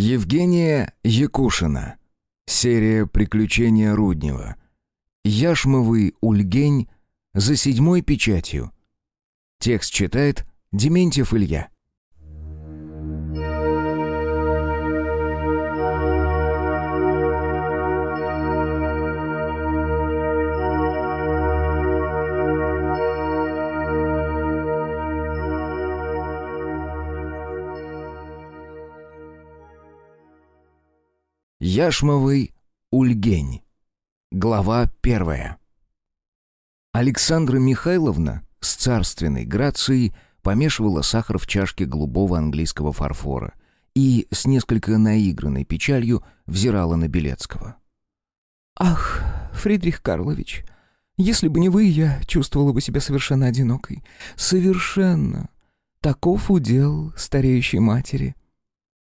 Евгения Якушина. Серия «Приключения Руднева». Яшмовый Ульгень за седьмой печатью. Текст читает Дементьев Илья. Яшмовый Ульгень. Глава первая. Александра Михайловна с царственной грацией помешивала сахар в чашке голубого английского фарфора и с несколько наигранной печалью взирала на Белецкого. «Ах, Фридрих Карлович, если бы не вы, я чувствовала бы себя совершенно одинокой. Совершенно. Таков удел стареющей матери».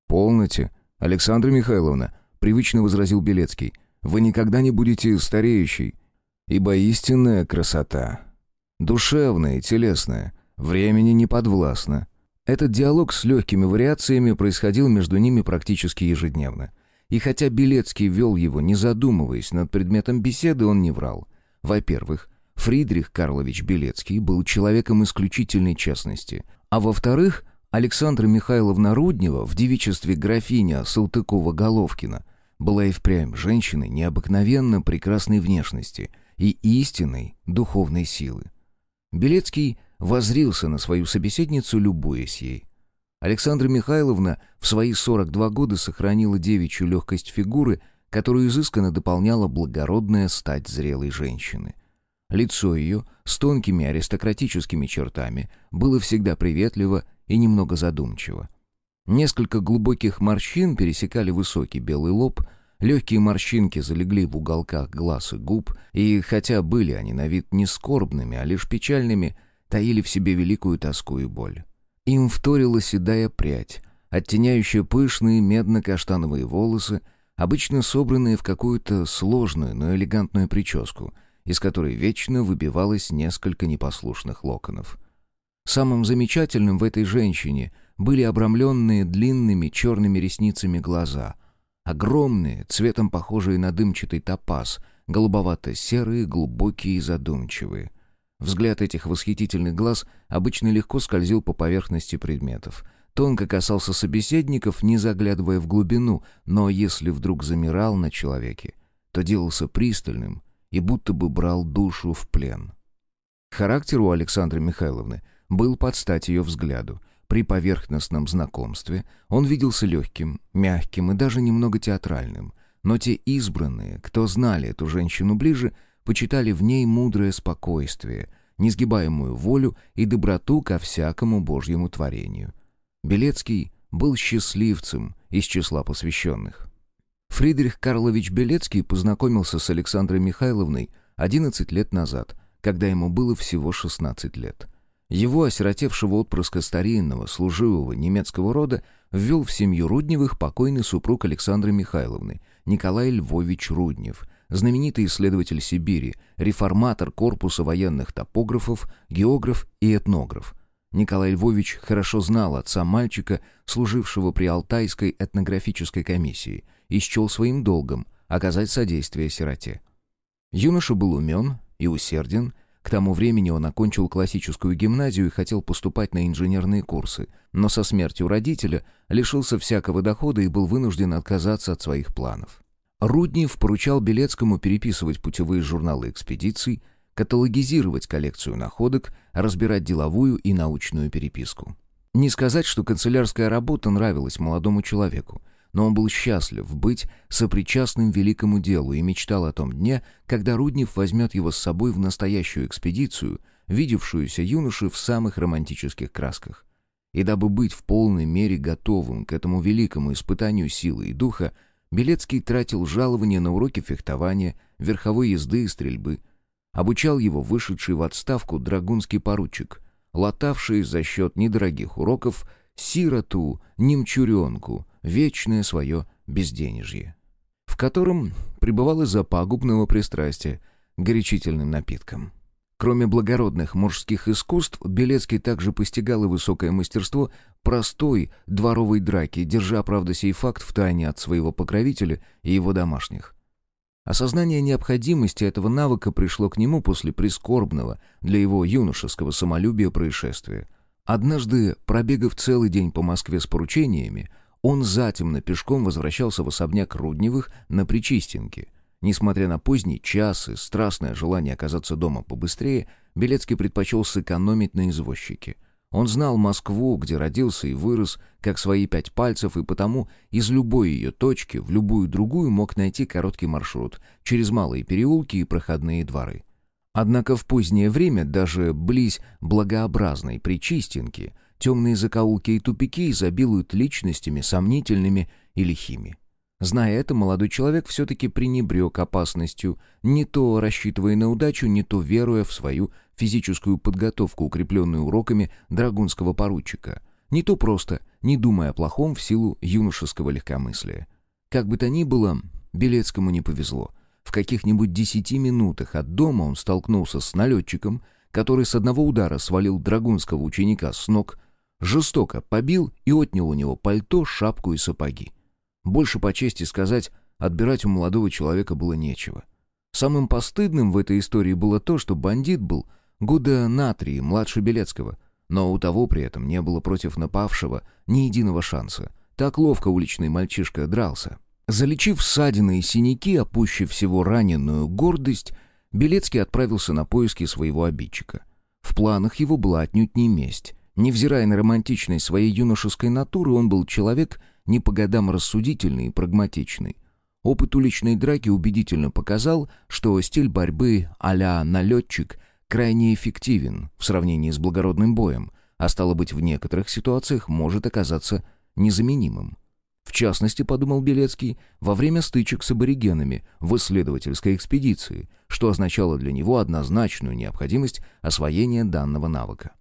«Полноте, Александра Михайловна», привычно возразил Белецкий. «Вы никогда не будете стареющей, ибо истинная красота, душевная и телесная, времени не подвластна». Этот диалог с легкими вариациями происходил между ними практически ежедневно. И хотя Белецкий вел его, не задумываясь над предметом беседы, он не врал. Во-первых, Фридрих Карлович Белецкий был человеком исключительной честности, а во-вторых, Александра Михайловна Руднева в девичестве графиня Салтыкова-Головкина была и впрямь женщиной необыкновенно прекрасной внешности и истинной духовной силы. Белецкий возрился на свою собеседницу, любуясь ей. Александра Михайловна в свои 42 года сохранила девичью легкость фигуры, которую изысканно дополняла благородная стать зрелой женщины. Лицо ее с тонкими аристократическими чертами было всегда приветливо и немного задумчиво. Несколько глубоких морщин пересекали высокий белый лоб, легкие морщинки залегли в уголках глаз и губ, и хотя были они на вид не скорбными, а лишь печальными, таили в себе великую тоску и боль. Им вторила седая прядь, оттеняющая пышные медно-каштановые волосы, обычно собранные в какую-то сложную, но элегантную прическу, из которой вечно выбивалось несколько непослушных локонов. Самым замечательным в этой женщине — были обрамленные длинными черными ресницами глаза. Огромные, цветом похожие на дымчатый топаз, голубовато-серые, глубокие и задумчивые. Взгляд этих восхитительных глаз обычно легко скользил по поверхности предметов. Тонко касался собеседников, не заглядывая в глубину, но если вдруг замирал на человеке, то делался пристальным и будто бы брал душу в плен. Характер у Александры Михайловны был под стать ее взгляду — при поверхностном знакомстве он виделся легким, мягким и даже немного театральным. Но те избранные, кто знали эту женщину ближе, почитали в ней мудрое спокойствие, несгибаемую волю и доброту ко всякому божьему творению. Белецкий был счастливцем из числа посвященных. Фридрих Карлович Белецкий познакомился с Александрой Михайловной 11 лет назад, когда ему было всего 16 лет. Его, осиротевшего отпрыска старинного, служивого немецкого рода, ввел в семью Рудневых покойный супруг Александры Михайловны, Николай Львович Руднев, знаменитый исследователь Сибири, реформатор корпуса военных топографов, географ и этнограф. Николай Львович хорошо знал отца мальчика, служившего при Алтайской этнографической комиссии, и счел своим долгом оказать содействие сироте. Юноша был умен и усерден, к тому времени он окончил классическую гимназию и хотел поступать на инженерные курсы, но со смертью родителя лишился всякого дохода и был вынужден отказаться от своих планов. Руднев поручал Белецкому переписывать путевые журналы экспедиций, каталогизировать коллекцию находок, разбирать деловую и научную переписку. Не сказать, что канцелярская работа нравилась молодому человеку — но он был счастлив быть сопричастным великому делу и мечтал о том дне, когда Руднев возьмет его с собой в настоящую экспедицию, видевшуюся юноши в самых романтических красках. И дабы быть в полной мере готовым к этому великому испытанию силы и духа, Белецкий тратил жалование на уроки фехтования, верховой езды и стрельбы. Обучал его вышедший в отставку драгунский поручик, латавший за счет недорогих уроков сироту, немчуренку, вечное свое безденежье, в котором пребывал из-за пагубного пристрастия горячительным напиткам. Кроме благородных мужских искусств, Белецкий также постигал и высокое мастерство простой дворовой драки, держа, правда, сей факт в тайне от своего покровителя и его домашних. Осознание необходимости этого навыка пришло к нему после прискорбного для его юношеского самолюбия происшествия. Однажды, пробегав целый день по Москве с поручениями, он затемно пешком возвращался в особняк Рудневых на Причистенке. Несмотря на поздний час и страстное желание оказаться дома побыстрее, Белецкий предпочел сэкономить на извозчике. Он знал Москву, где родился и вырос, как свои пять пальцев, и потому из любой ее точки в любую другую мог найти короткий маршрут через малые переулки и проходные дворы. Однако в позднее время даже близ благообразной Причистенки темные закоулки и тупики изобилуют личностями сомнительными и лихими. Зная это, молодой человек все-таки пренебрег опасностью, не то рассчитывая на удачу, не то веруя в свою физическую подготовку, укрепленную уроками драгунского поручика, не то просто, не думая о плохом в силу юношеского легкомыслия. Как бы то ни было, Белецкому не повезло. В каких-нибудь десяти минутах от дома он столкнулся с налетчиком, который с одного удара свалил драгунского ученика с ног, жестоко побил и отнял у него пальто, шапку и сапоги. Больше по чести сказать, отбирать у молодого человека было нечего. Самым постыдным в этой истории было то, что бандит был года на три младше Белецкого, но у того при этом не было против напавшего ни единого шанса. Так ловко уличный мальчишка дрался. Залечив ссадины и синяки, опущив всего раненую гордость, Белецкий отправился на поиски своего обидчика. В планах его была отнюдь не месть. Невзирая на романтичность своей юношеской натуры, он был человек — не по годам рассудительный и прагматичный. Опыт уличной драки убедительно показал, что стиль борьбы а-ля налетчик крайне эффективен в сравнении с благородным боем, а стало быть, в некоторых ситуациях может оказаться незаменимым. В частности, подумал Белецкий, во время стычек с аборигенами в исследовательской экспедиции, что означало для него однозначную необходимость освоения данного навыка.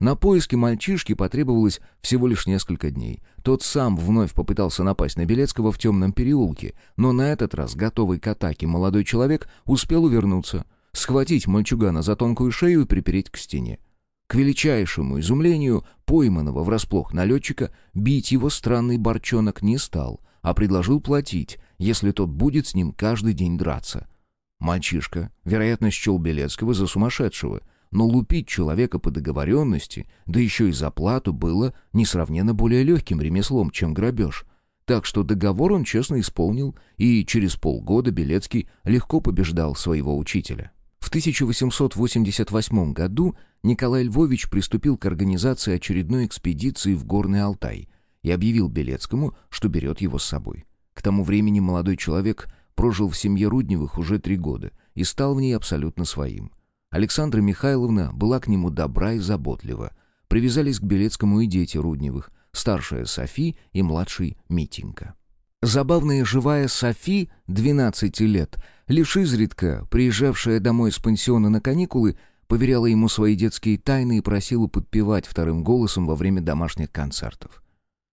На поиски мальчишки потребовалось всего лишь несколько дней. Тот сам вновь попытался напасть на Белецкого в темном переулке, но на этот раз, готовый к атаке, молодой человек успел увернуться, схватить мальчугана за тонкую шею и припереть к стене. К величайшему изумлению пойманного врасплох налетчика бить его странный борчонок не стал, а предложил платить, если тот будет с ним каждый день драться. Мальчишка, вероятно, счел Белецкого за сумасшедшего — но лупить человека по договоренности, да еще и за плату, было несравненно более легким ремеслом, чем грабеж. Так что договор он честно исполнил, и через полгода Белецкий легко побеждал своего учителя. В 1888 году Николай Львович приступил к организации очередной экспедиции в Горный Алтай и объявил Белецкому, что берет его с собой. К тому времени молодой человек прожил в семье Рудневых уже три года и стал в ней абсолютно своим. Александра Михайловна была к нему добра и заботлива. Привязались к Белецкому и дети Рудневых, старшая Софи и младший Митенька. Забавная живая Софи, 12 лет, лишь изредка, приезжавшая домой с пансиона на каникулы, поверяла ему свои детские тайны и просила подпевать вторым голосом во время домашних концертов.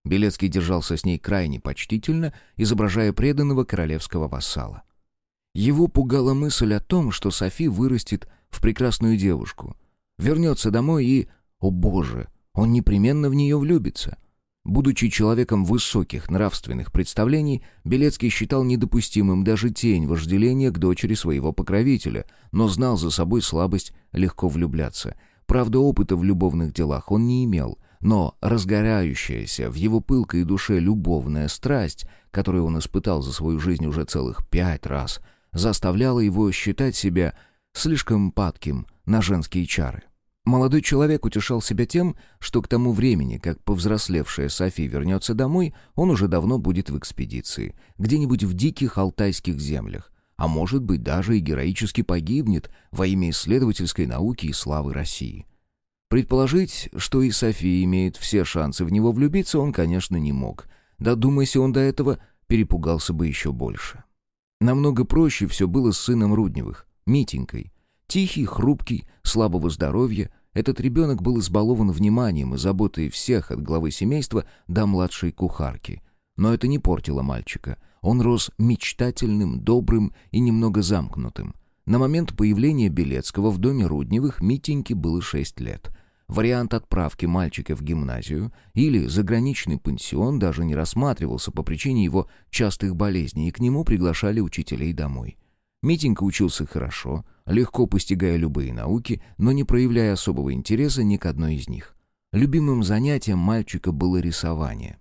Белецкий держался с ней крайне почтительно, изображая преданного королевского вассала. Его пугала мысль о том, что Софи вырастет в прекрасную девушку. Вернется домой и... О боже, он непременно в нее влюбится. Будучи человеком высоких нравственных представлений, Белецкий считал недопустимым даже тень вожделения к дочери своего покровителя, но знал за собой слабость легко влюбляться. Правда, опыта в любовных делах он не имел, но разгорающаяся в его пылкой душе любовная страсть, которую он испытал за свою жизнь уже целых пять раз, заставляла его считать себя слишком падким на женские чары. Молодой человек утешал себя тем, что к тому времени, как повзрослевшая Софи вернется домой, он уже давно будет в экспедиции, где-нибудь в диких алтайских землях, а может быть даже и героически погибнет во имя исследовательской науки и славы России. Предположить, что и София имеет все шансы в него влюбиться, он, конечно, не мог. Додумайся он до этого, перепугался бы еще больше. Намного проще все было с сыном Рудневых. Митенькой. Тихий, хрупкий, слабого здоровья, этот ребенок был избалован вниманием и заботой всех от главы семейства до младшей кухарки. Но это не портило мальчика. Он рос мечтательным, добрым и немного замкнутым. На момент появления Белецкого в доме Рудневых Митеньке было 6 лет. Вариант отправки мальчика в гимназию или заграничный пансион даже не рассматривался по причине его частых болезней, и к нему приглашали учителей домой. Митенька учился хорошо, легко постигая любые науки, но не проявляя особого интереса ни к одной из них. Любимым занятием мальчика было рисование.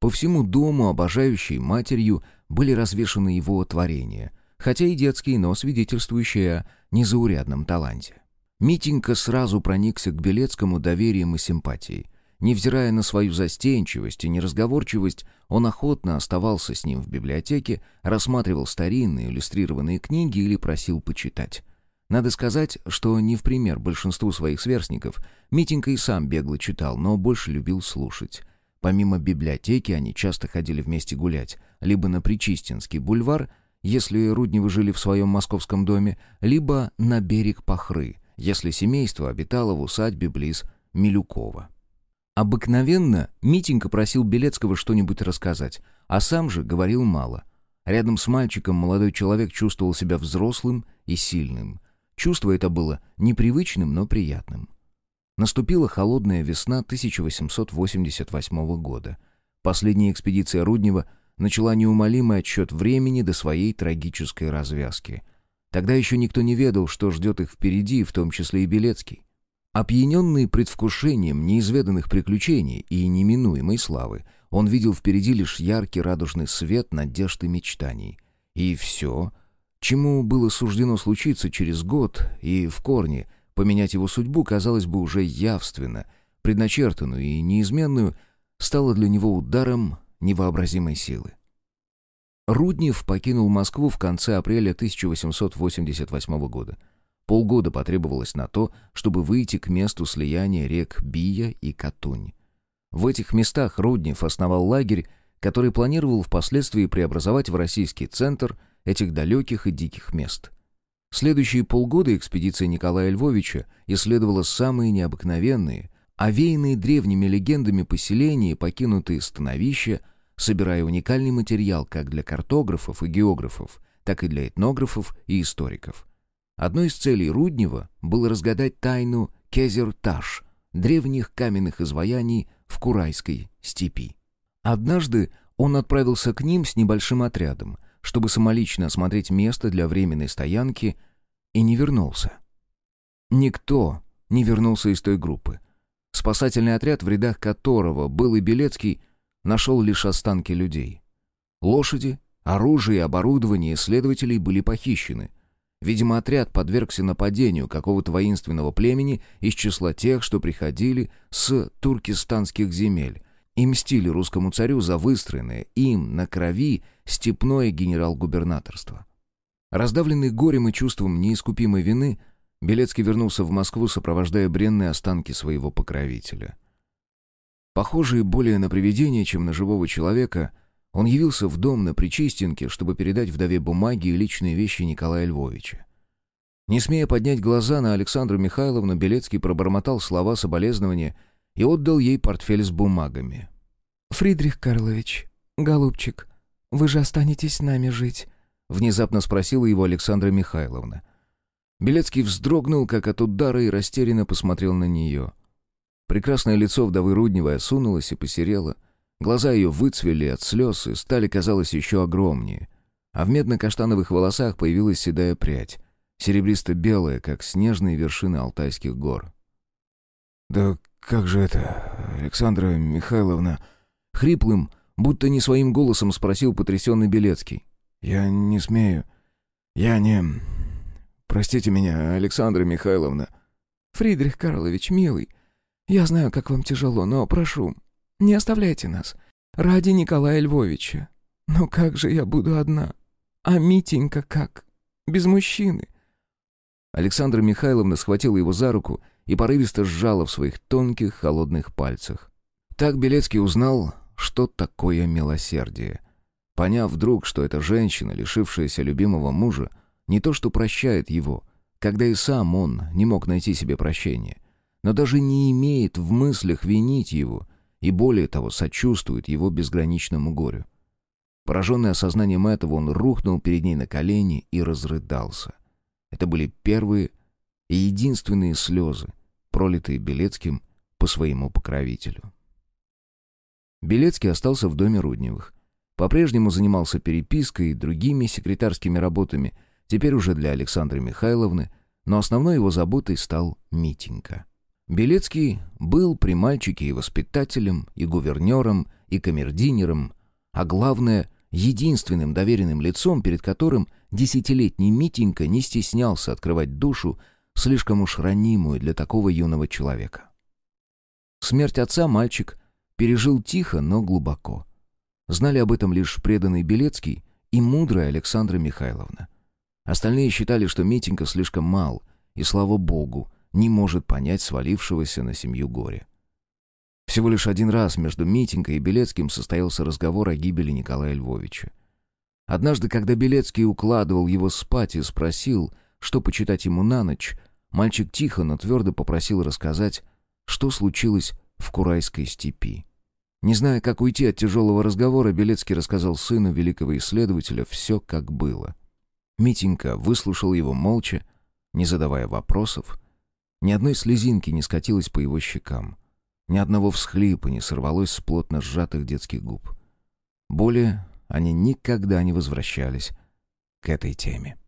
По всему дому, обожающей матерью, были развешаны его творения, хотя и детские, но свидетельствующие о незаурядном таланте. Митенька сразу проникся к Белецкому доверием и симпатией. Невзирая на свою застенчивость и неразговорчивость, он охотно оставался с ним в библиотеке, рассматривал старинные иллюстрированные книги или просил почитать. Надо сказать, что не в пример большинству своих сверстников, Митенька и сам бегло читал, но больше любил слушать. Помимо библиотеки они часто ходили вместе гулять, либо на Причистинский бульвар, если Рудневы жили в своем московском доме, либо на берег Пахры, если семейство обитало в усадьбе близ Милюкова. Обыкновенно Митенька просил Белецкого что-нибудь рассказать, а сам же говорил мало. Рядом с мальчиком молодой человек чувствовал себя взрослым и сильным. Чувство это было непривычным, но приятным. Наступила холодная весна 1888 года. Последняя экспедиция Руднева начала неумолимый отсчет времени до своей трагической развязки. Тогда еще никто не ведал, что ждет их впереди, в том числе и Белецкий. Опьяненный предвкушением неизведанных приключений и неминуемой славы, он видел впереди лишь яркий радужный свет надежд и мечтаний. И все, чему было суждено случиться через год и в корне поменять его судьбу, казалось бы, уже явственно, предначертанную и неизменную, стало для него ударом невообразимой силы. Руднев покинул Москву в конце апреля 1888 года — Полгода потребовалось на то, чтобы выйти к месту слияния рек Бия и Катунь. В этих местах Руднев основал лагерь, который планировал впоследствии преобразовать в российский центр этих далеких и диких мест. Следующие полгода экспедиция Николая Львовича исследовала самые необыкновенные, овеянные древними легендами поселения покинутые становища, собирая уникальный материал как для картографов и географов, так и для этнографов и историков – Одной из целей Руднева было разгадать тайну Кезерташ, древних каменных изваяний в Курайской степи. Однажды он отправился к ним с небольшим отрядом, чтобы самолично осмотреть место для временной стоянки, и не вернулся. Никто не вернулся из той группы. Спасательный отряд, в рядах которого был и Белецкий, нашел лишь останки людей. Лошади, оружие и оборудование исследователей были похищены — Видимо, отряд подвергся нападению какого-то воинственного племени из числа тех, что приходили с туркестанских земель и мстили русскому царю за выстроенное им на крови степное генерал-губернаторство. Раздавленный горем и чувством неискупимой вины, Белецкий вернулся в Москву, сопровождая бренные останки своего покровителя. Похожий более на привидение, чем на живого человека, он явился в дом на Причистенке, чтобы передать вдове бумаги и личные вещи Николая Львовича. Не смея поднять глаза на Александру Михайловну, Белецкий пробормотал слова соболезнования и отдал ей портфель с бумагами. «Фридрих Карлович, голубчик, вы же останетесь с нами жить?» — внезапно спросила его Александра Михайловна. Белецкий вздрогнул, как от удара, и растерянно посмотрел на нее. Прекрасное лицо вдовы Рудневой осунулось и посерело — Глаза ее выцвели от слез и стали, казалось, еще огромнее. А в медно-каштановых волосах появилась седая прядь, серебристо-белая, как снежные вершины Алтайских гор. «Да как же это, Александра Михайловна?» Хриплым, будто не своим голосом спросил потрясенный Белецкий. «Я не смею. Я не... Простите меня, Александра Михайловна». «Фридрих Карлович, милый, я знаю, как вам тяжело, но прошу, не оставляйте нас. Ради Николая Львовича. Но как же я буду одна? А Митенька как? Без мужчины?» Александра Михайловна схватила его за руку и порывисто сжала в своих тонких, холодных пальцах. Так Белецкий узнал, что такое милосердие. Поняв вдруг, что эта женщина, лишившаяся любимого мужа, не то что прощает его, когда и сам он не мог найти себе прощения, но даже не имеет в мыслях винить его и более того сочувствует его безграничному горю. Пораженный осознанием этого, он рухнул перед ней на колени и разрыдался. Это были первые и единственные слезы, пролитые Белецким по своему покровителю. Белецкий остался в доме Рудневых. По-прежнему занимался перепиской и другими секретарскими работами, теперь уже для Александры Михайловны, но основной его заботой стал Митенька. Белецкий был при мальчике и воспитателем, и гувернером, и камердинером, а главное, единственным доверенным лицом, перед которым десятилетний Митенька не стеснялся открывать душу, слишком уж ранимую для такого юного человека. Смерть отца мальчик пережил тихо, но глубоко. Знали об этом лишь преданный Белецкий и мудрая Александра Михайловна. Остальные считали, что Митенька слишком мал, и, слава богу, не может понять свалившегося на семью горя. Всего лишь один раз между Митенькой и Белецким состоялся разговор о гибели Николая Львовича. Однажды, когда Белецкий укладывал его спать и спросил, что почитать ему на ночь, мальчик тихо, но твердо попросил рассказать, что случилось в Курайской степи. Не зная, как уйти от тяжелого разговора, Белецкий рассказал сыну великого исследователя все, как было. Митенька выслушал его молча, не задавая вопросов. Ни одной слезинки не скатилось по его щекам. Ни одного всхлипа не сорвалось с плотно сжатых детских губ. Более они никогда не возвращались к этой теме.